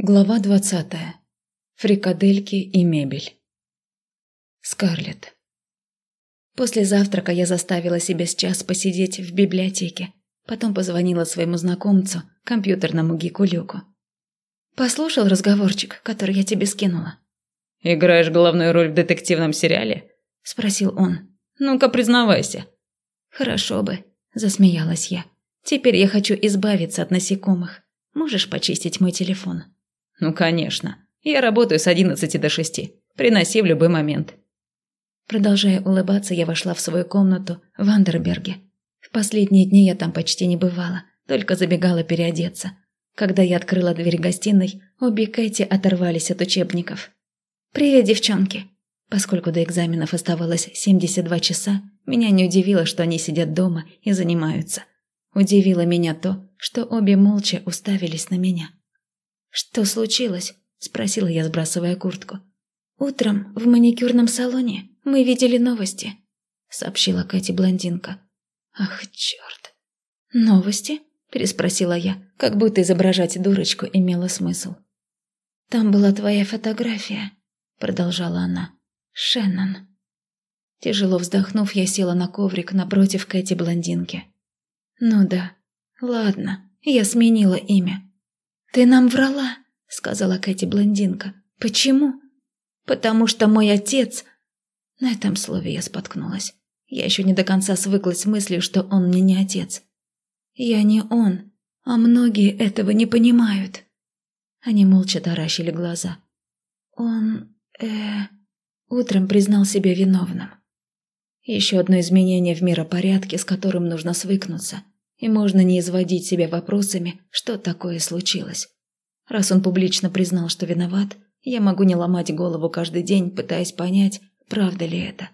Глава двадцатая. Фрикадельки и мебель. Скарлетт. После завтрака я заставила себя сейчас посидеть в библиотеке. Потом позвонила своему знакомцу, компьютерному гику Люку. «Послушал разговорчик, который я тебе скинула?» «Играешь главную роль в детективном сериале?» – спросил он. «Ну-ка, признавайся». «Хорошо бы», – засмеялась я. «Теперь я хочу избавиться от насекомых. Можешь почистить мой телефон?» «Ну, конечно. Я работаю с одиннадцати до шести. Приноси в любой момент». Продолжая улыбаться, я вошла в свою комнату в Андерберге. В последние дни я там почти не бывала, только забегала переодеться. Когда я открыла дверь гостиной, обе Кэти оторвались от учебников. «Привет, девчонки!» Поскольку до экзаменов оставалось 72 часа, меня не удивило, что они сидят дома и занимаются. Удивило меня то, что обе молча уставились на меня. «Что случилось?» – спросила я, сбрасывая куртку. «Утром в маникюрном салоне мы видели новости», – сообщила Кэти-блондинка. «Ах, черт!» «Новости?» – переспросила я, как будто изображать дурочку имело смысл. «Там была твоя фотография», – продолжала она. «Шеннон». Тяжело вздохнув, я села на коврик напротив Кэти-блондинки. «Ну да, ладно, я сменила имя. «Ты нам врала», — сказала Кэти-блондинка. «Почему?» «Потому что мой отец...» На этом слове я споткнулась. Я еще не до конца свыклась с мыслью, что он мне не отец. Я не он, а многие этого не понимают. Они молча таращили глаза. Он... э... Утром признал себя виновным. Еще одно изменение в миропорядке, с которым нужно свыкнуться — и можно не изводить себя вопросами, что такое случилось. Раз он публично признал, что виноват, я могу не ломать голову каждый день, пытаясь понять, правда ли это.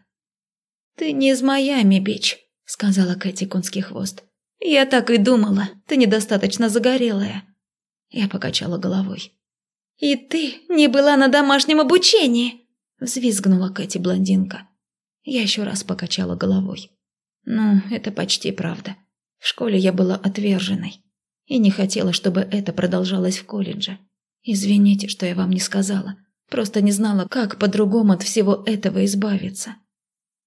«Ты не из Майами, бич», — сказала Кэти Конский хвост. «Я так и думала, ты недостаточно загорелая». Я покачала головой. «И ты не была на домашнем обучении!» — взвизгнула Кэти блондинка. Я еще раз покачала головой. «Ну, это почти правда. В школе я была отверженной и не хотела, чтобы это продолжалось в колледже. Извините, что я вам не сказала. Просто не знала, как по-другому от всего этого избавиться.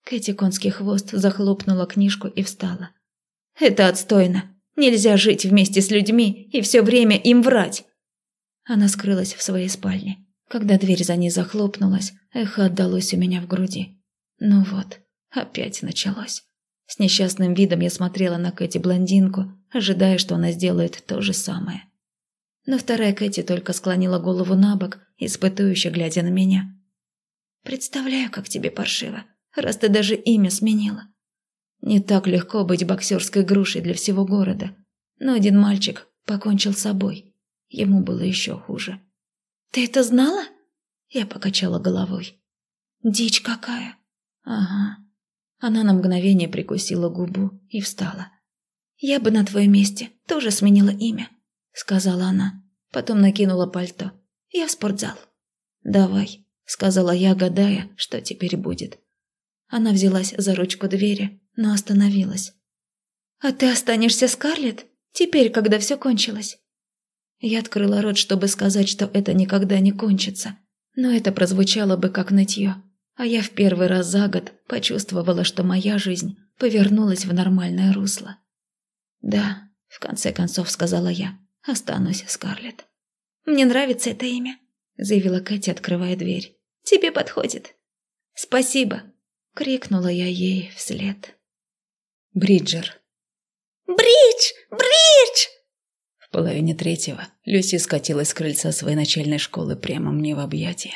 Кэти конский хвост захлопнула книжку и встала. «Это отстойно. Нельзя жить вместе с людьми и все время им врать!» Она скрылась в своей спальне. Когда дверь за ней захлопнулась, эхо отдалось у меня в груди. Ну вот, опять началось. С несчастным видом я смотрела на Кэти-блондинку, ожидая, что она сделает то же самое. Но вторая Кэти только склонила голову на бок, испытующе глядя на меня. «Представляю, как тебе паршиво, раз ты даже имя сменила. Не так легко быть боксерской грушей для всего города. Но один мальчик покончил с собой. Ему было еще хуже. «Ты это знала?» Я покачала головой. «Дичь какая!» «Ага, она на мгновение прикусила губу и встала. «Я бы на твоем месте тоже сменила имя», — сказала она. Потом накинула пальто. «Я в спортзал». «Давай», — сказала я, гадая, что теперь будет. Она взялась за ручку двери, но остановилась. «А ты останешься, Скарлетт, теперь, когда все кончилось?» Я открыла рот, чтобы сказать, что это никогда не кончится, но это прозвучало бы как нытье а я в первый раз за год почувствовала, что моя жизнь повернулась в нормальное русло. «Да», — в конце концов сказала я, — «останусь, Скарлетт». «Мне нравится это имя», — заявила Кэти, открывая дверь. «Тебе подходит». «Спасибо», — крикнула я ей вслед. Бриджер. «Бридж! Бридж!» В половине третьего Люси скатилась с крыльца своей начальной школы прямо мне в объятия.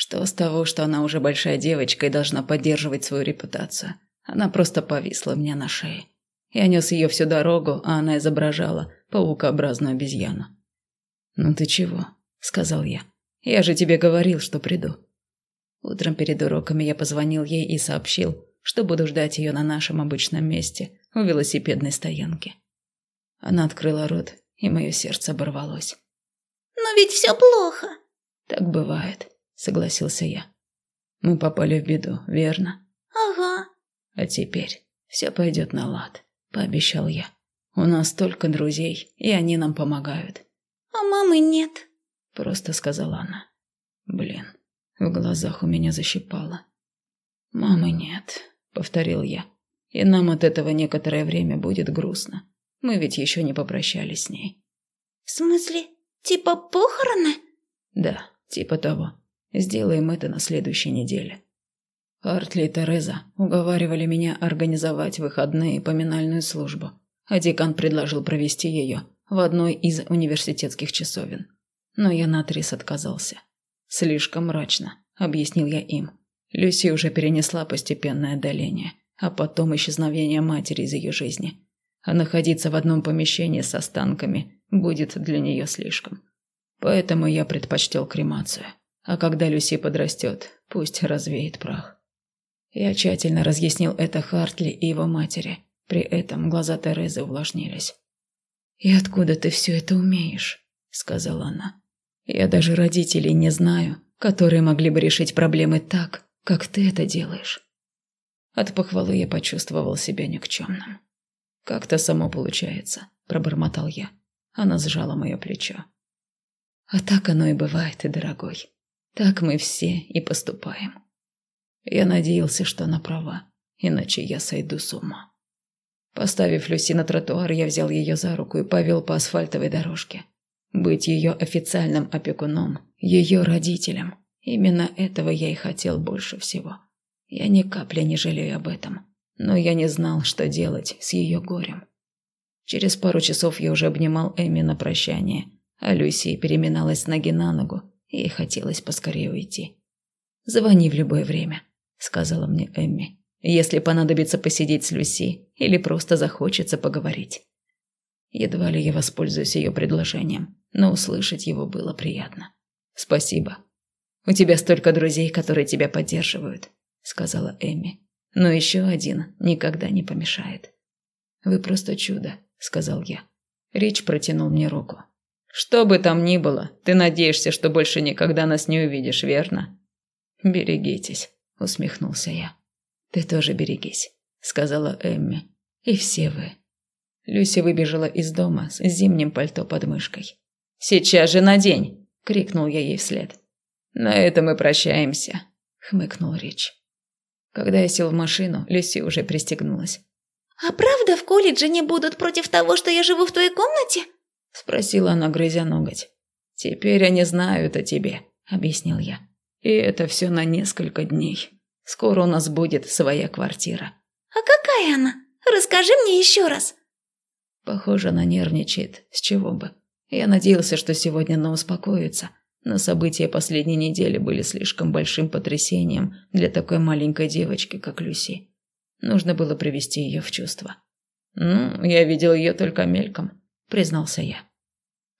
Что с того, что она уже большая девочка и должна поддерживать свою репутацию? Она просто повисла мне на шее. Я нес ее всю дорогу, а она изображала паукообразную обезьяну. «Ну ты чего?» – сказал я. «Я же тебе говорил, что приду». Утром перед уроками я позвонил ей и сообщил, что буду ждать ее на нашем обычном месте, у велосипедной стоянки. Она открыла рот, и мое сердце оборвалось. «Но ведь все плохо!» «Так бывает согласился я. Мы попали в беду, верно? Ага. А теперь все пойдет на лад, пообещал я. У нас столько друзей, и они нам помогают. А мамы нет. просто сказала она. Блин, в глазах у меня защипало. «Мамы нет», — повторил я. «И нам от этого некоторое время будет грустно. Мы ведь еще не попрощались с ней». «В смысле, типа похороны?» «Да, типа того. Сделаем это на следующей неделе». Артли и Тереза уговаривали меня организовать выходные поминальную службу, а декан предложил провести ее в одной из университетских часовен. Но я наотрез отказался. Слишком мрачно, объяснил я им. Люси уже перенесла постепенное отдаление, а потом исчезновение матери из ее жизни. А находиться в одном помещении с останками будет для нее слишком. Поэтому я предпочтел кремацию. А когда Люси подрастет, пусть развеет прах. Я тщательно разъяснил это Хартли и его матери. При этом глаза Терезы увлажнились. «И откуда ты все это умеешь?» – сказала она. «Я даже родителей не знаю, которые могли бы решить проблемы так, как ты это делаешь». От похвалы я почувствовал себя никчемным. «Как-то само получается», – пробормотал я. Она сжала мое плечо. «А так оно и бывает, и дорогой. Так мы все и поступаем». Я надеялся, что она права, иначе я сойду с ума. Поставив Люси на тротуар, я взял ее за руку и повел по асфальтовой дорожке. Быть ее официальным опекуном, ее родителем. Именно этого я и хотел больше всего. Я ни капли не жалею об этом. Но я не знал, что делать с ее горем. Через пару часов я уже обнимал Эми на прощание, а Люси переминалась ноги на ногу, ей хотелось поскорее уйти. «Звони в любое время», — сказала мне Эмми если понадобится посидеть с Люси или просто захочется поговорить. Едва ли я воспользуюсь ее предложением, но услышать его было приятно. «Спасибо. У тебя столько друзей, которые тебя поддерживают», — сказала Эми. «Но еще один никогда не помешает». «Вы просто чудо», — сказал я. Рич протянул мне руку. «Что бы там ни было, ты надеешься, что больше никогда нас не увидишь, верно?» «Берегитесь», — усмехнулся я. «Ты тоже берегись», — сказала Эмми. «И все вы». Люси выбежала из дома с зимним пальто под мышкой. «Сейчас же надень!» — крикнул я ей вслед. «На этом мы прощаемся», — хмыкнул Рич. Когда я сел в машину, Люси уже пристегнулась. «А правда в колледже не будут против того, что я живу в твоей комнате?» — спросила она, грызя ноготь. «Теперь они знают о тебе», — объяснил я. «И это все на несколько дней». Скоро у нас будет своя квартира. А какая она? Расскажи мне еще раз. Похоже, она нервничает. С чего бы? Я надеялся, что сегодня она успокоится. Но события последней недели были слишком большим потрясением для такой маленькой девочки, как Люси. Нужно было привести ее в чувство. «Ну, я видел ее только мельком», — признался я.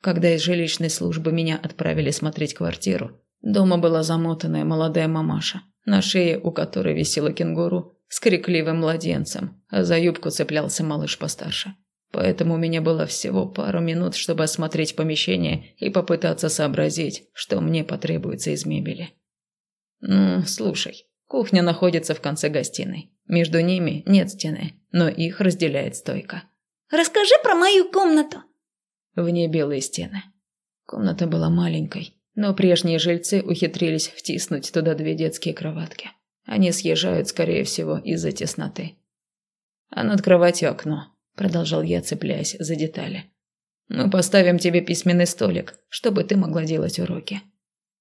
Когда из жилищной службы меня отправили смотреть квартиру, дома была замотанная молодая мамаша на шее у которой висела кенгуру с крикливым младенцем, а за юбку цеплялся малыш постарше. Поэтому у меня было всего пару минут, чтобы осмотреть помещение и попытаться сообразить, что мне потребуется из мебели. Ну, слушай, кухня находится в конце гостиной. Между ними нет стены, но их разделяет стойка. Расскажи про мою комнату. В ней белые стены. Комната была маленькой, но прежние жильцы ухитрились втиснуть туда две детские кроватки. Они съезжают, скорее всего, из-за тесноты. «А над кроватью окно», – продолжал я, цепляясь за детали. «Мы поставим тебе письменный столик, чтобы ты могла делать уроки».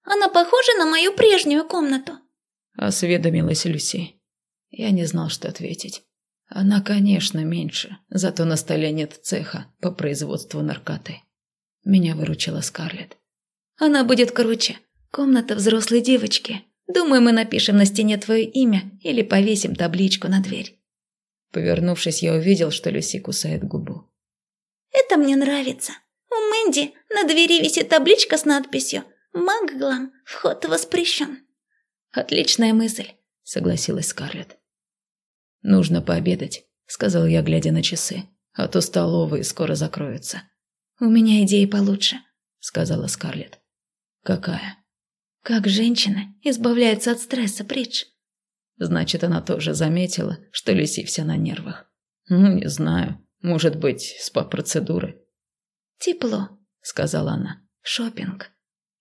«Она похожа на мою прежнюю комнату?» – осведомилась Люси. Я не знал, что ответить. Она, конечно, меньше, зато на столе нет цеха по производству наркоты. Меня выручила Скарлетт. Она будет круче. Комната взрослой девочки. Думаю, мы напишем на стене твое имя или повесим табличку на дверь». Повернувшись, я увидел, что Люси кусает губу. «Это мне нравится. У Мэнди на двери висит табличка с надписью «Магглам, вход воспрещен». «Отличная мысль», — согласилась Скарлетт. «Нужно пообедать», — сказал я, глядя на часы, «а то столовые скоро закроются». «У меня идеи получше», — сказала Скарлетт. Какая? Как женщина избавляется от стресса, Придж? Значит, она тоже заметила, что Люси вся на нервах. Ну, не знаю. Может быть, спа-процедуры. Тепло, сказала она. Шопинг.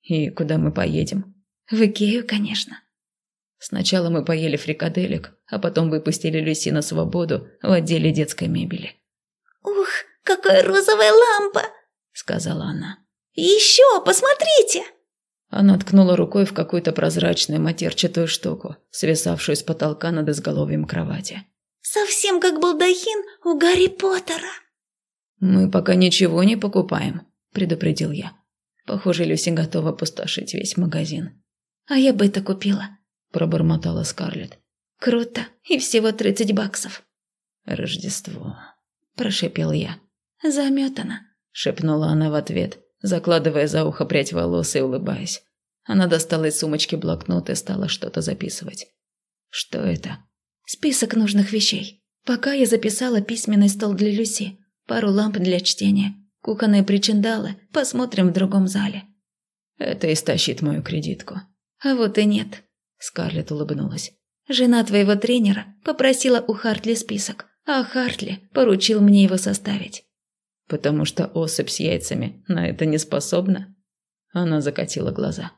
И куда мы поедем? В Икею, конечно. Сначала мы поели фрикаделек, а потом выпустили Люси на свободу в отделе детской мебели. «Ух, какая розовая лампа!» – сказала она. «Еще, посмотрите!» Она ткнула рукой в какую-то прозрачную матерчатую штуку, свисавшую с потолка над изголовьем кровати. «Совсем как балдахин у Гарри Поттера!» «Мы пока ничего не покупаем», – предупредил я. Похоже, Люси готова пустошить весь магазин. «А я бы это купила», – пробормотала Скарлетт. «Круто, и всего тридцать баксов». «Рождество», – прошепел я. «Заметана», – шепнула она в ответ, закладывая за ухо прядь волос и улыбаясь. Она достала из сумочки блокнот и стала что-то записывать. «Что это?» «Список нужных вещей. Пока я записала письменный стол для Люси, пару ламп для чтения, кухонные причиндалы, посмотрим в другом зале». «Это истощит мою кредитку». «А вот и нет», – Скарлетт улыбнулась. «Жена твоего тренера попросила у Хартли список, а Хартли поручил мне его составить». «Потому что особь с яйцами на это не способна?» Она закатила глаза.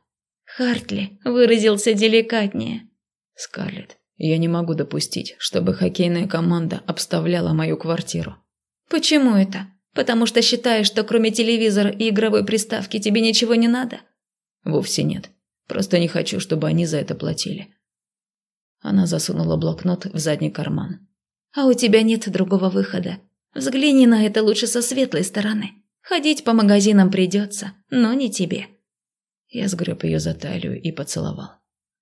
Хартли выразился деликатнее. «Скарлетт, я не могу допустить, чтобы хоккейная команда обставляла мою квартиру». «Почему это? Потому что считаешь, что кроме телевизора и игровой приставки тебе ничего не надо?» «Вовсе нет. Просто не хочу, чтобы они за это платили». Она засунула блокнот в задний карман. «А у тебя нет другого выхода. Взгляни на это лучше со светлой стороны. Ходить по магазинам придется, но не тебе». Я сгреб ее за талию и поцеловал.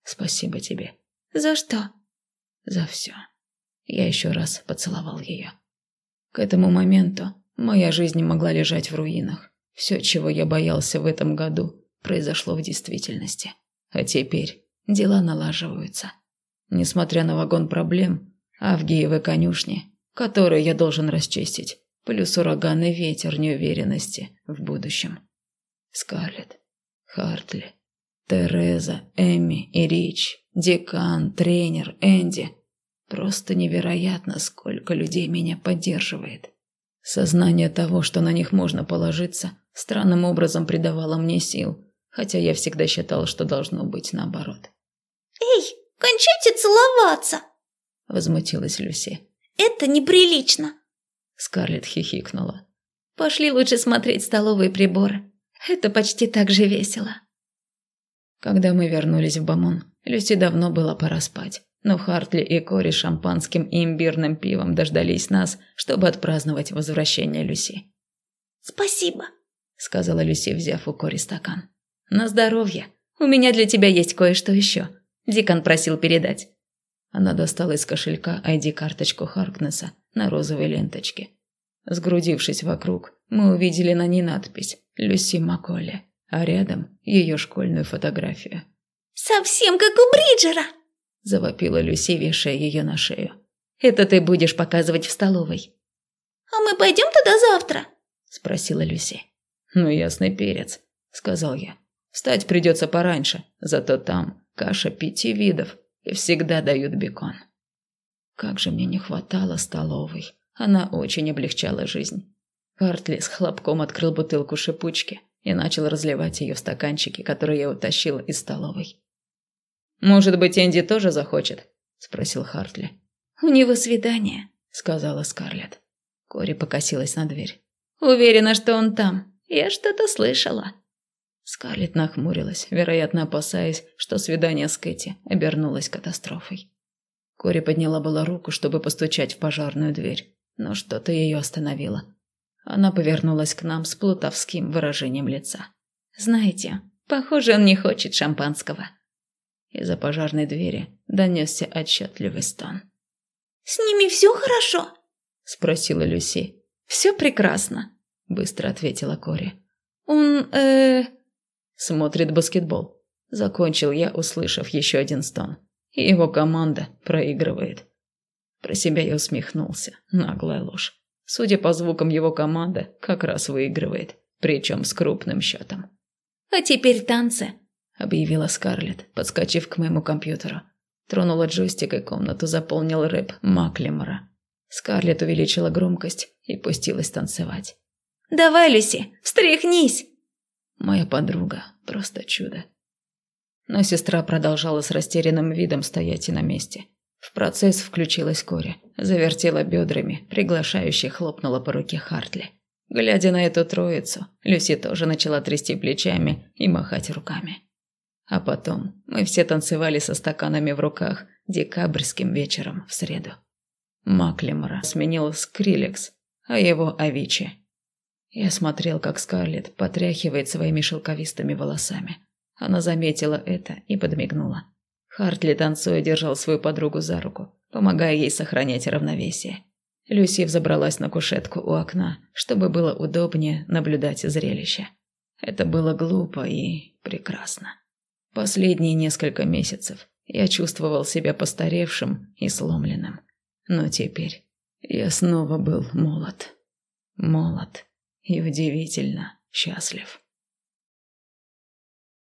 «Спасибо тебе». «За что?» «За все». Я еще раз поцеловал ее. К этому моменту моя жизнь могла лежать в руинах. Все, чего я боялся в этом году, произошло в действительности. А теперь дела налаживаются. Несмотря на вагон проблем, Авгиевы конюшни, которые я должен расчистить, плюс ураганный ветер неуверенности в будущем. Скарлетт, Хартли, Тереза, Эми и Рич, декан, тренер, Энди. Просто невероятно, сколько людей меня поддерживает. Сознание того, что на них можно положиться, странным образом придавало мне сил, хотя я всегда считал, что должно быть наоборот. «Эй, кончайте целоваться!» – возмутилась Люси. «Это неприлично!» Скарлетт хихикнула. «Пошли лучше смотреть столовые приборы. Это почти так же весело». Когда мы вернулись в Бамон, Люси давно было пора спать. Но Хартли и Кори шампанским и имбирным пивом дождались нас, чтобы отпраздновать возвращение Люси. «Спасибо», — сказала Люси, взяв у Кори стакан. «На здоровье. У меня для тебя есть кое-что еще. Дикон просил передать». Она достала из кошелька ID-карточку Харкнесса на розовой ленточке. Сгрудившись вокруг, мы увидели на ней надпись «Люси Макколли», а рядом ее школьную фотографию. «Совсем как у Бриджера!» – завопила Люси, вешая ее на шею. «Это ты будешь показывать в столовой». «А мы пойдем туда завтра?» – спросила Люси. «Ну, ясный перец», – сказал я. «Встать придется пораньше, зато там каша пяти видов, и всегда дают бекон. Как же мне не хватало столовой. Она очень облегчала жизнь. Хартли с хлопком открыл бутылку шипучки и начал разливать ее в стаканчики, которые я утащила из столовой. «Может быть, Энди тоже захочет?» – спросил Хартли. «У него свидание», – сказала Скарлетт. Кори покосилась на дверь. «Уверена, что он там. Я что-то слышала». Скарлетт нахмурилась, вероятно, опасаясь, что свидание с Кэти обернулось катастрофой. Кори подняла была руку, чтобы постучать в пожарную дверь, но что-то ее остановило. Она повернулась к нам с плутовским выражением лица. «Знаете, похоже, он не хочет шампанского». Из-за пожарной двери донесся отчетливый стон. «С ними все хорошо?» – спросила Люси. «Все прекрасно», – быстро ответила Кори. «Он, э, смотрит баскетбол. Закончил я, услышав еще один стон. И его команда проигрывает. Про себя я усмехнулся. Наглая ложь. Судя по звукам, его команда как раз выигрывает. Причем с крупным счетом. «А теперь танцы», — объявила Скарлетт, подскочив к моему компьютеру. Тронула джойстик, и комнату заполнил рэп Маклемора. Скарлетт увеличила громкость и пустилась танцевать. «Давай, Люси, встряхнись!» Моя подруга – просто чудо. Но сестра продолжала с растерянным видом стоять и на месте. В процесс включилась Кори, завертела бедрами, приглашающе хлопнула по руке Хартли. Глядя на эту троицу, Люси тоже начала трясти плечами и махать руками. А потом мы все танцевали со стаканами в руках декабрьским вечером в среду. Маклемора сменил Скрилекс, а его Авичи. Я смотрел, как Скарлетт потряхивает своими шелковистыми волосами. Она заметила это и подмигнула. Хартли, танцуя, держал свою подругу за руку, помогая ей сохранять равновесие. Люси взобралась на кушетку у окна, чтобы было удобнее наблюдать зрелище. Это было глупо и прекрасно. Последние несколько месяцев я чувствовал себя постаревшим и сломленным. Но теперь я снова был молод. Молод и удивительно счастлив.